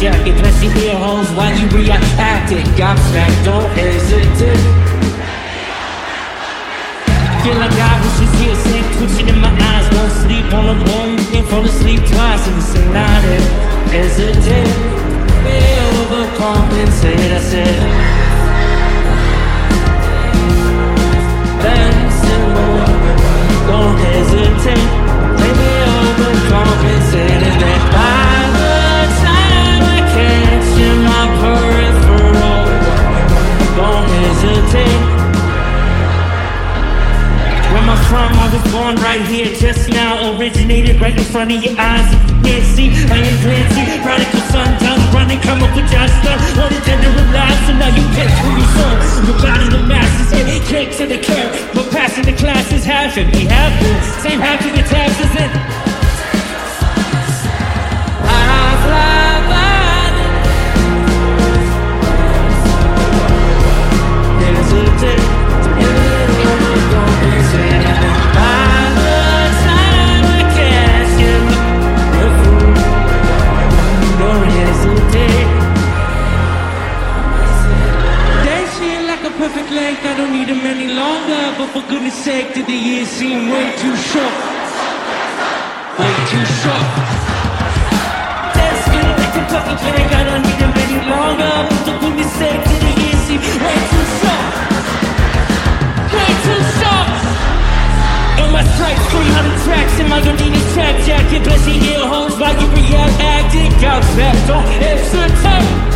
jacket. Bless your ear holes while you reacting. Gobsmacked, don't hesitate. Feel like I was just here, same twitching in my eyes. Won't sleep on the bone, and fall asleep twice in the same night. Hesitate, we overcompensate. I said, hesitate. Where am I from? I was born right here just now. Originated right in front of your eyes. Yeah, see, I am Clancy. Prodigal son, done running, come up with. All the gender of lies, so now you catch who you son. We're body the masses, yeah, cake to the curb. But passing the classes, half and be full. Same half of goodness sake, did the years seem way too short? Way too short. That's good, they can fuck each other, I don't need them any longer. But for goodness sake, did the years seem way too short? Way too short. And my stripes, 300 tracks in my Gardini track jacket. Bless the ear holes like you react, acting out, back. Don't hesitate.